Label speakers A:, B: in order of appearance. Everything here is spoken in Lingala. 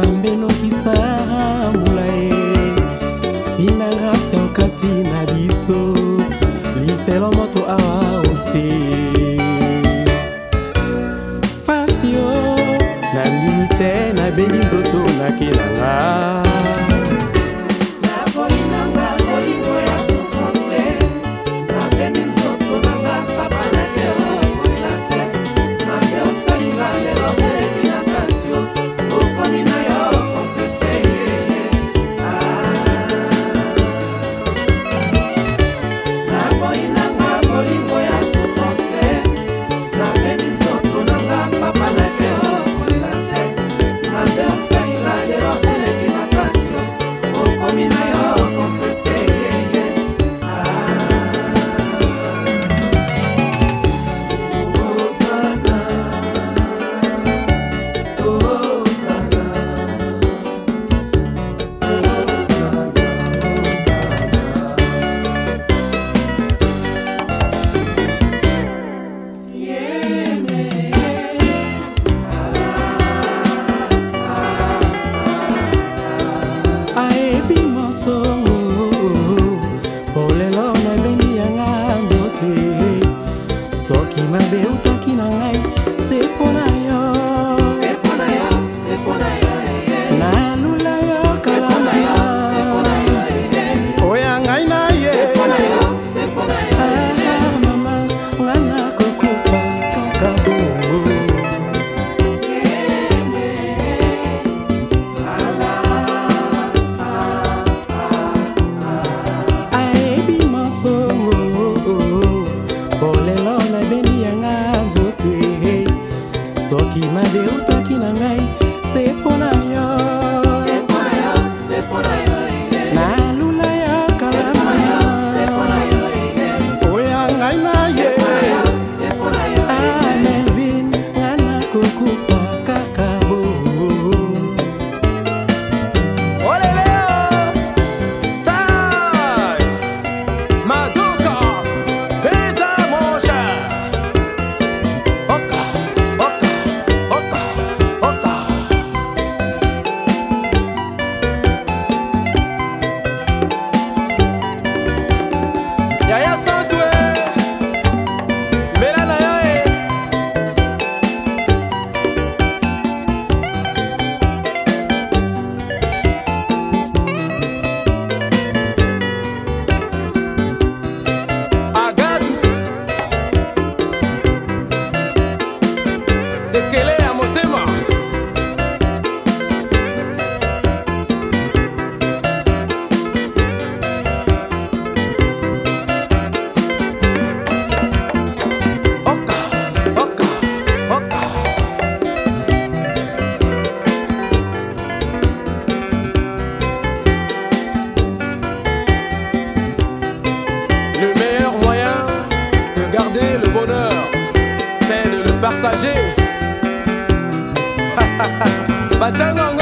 A: nzambe nokisa mbula ye tina grase okati na biso lifelo moto awa osie soki mabe otoki na ngai se mpo Cartagena. Vai no... uma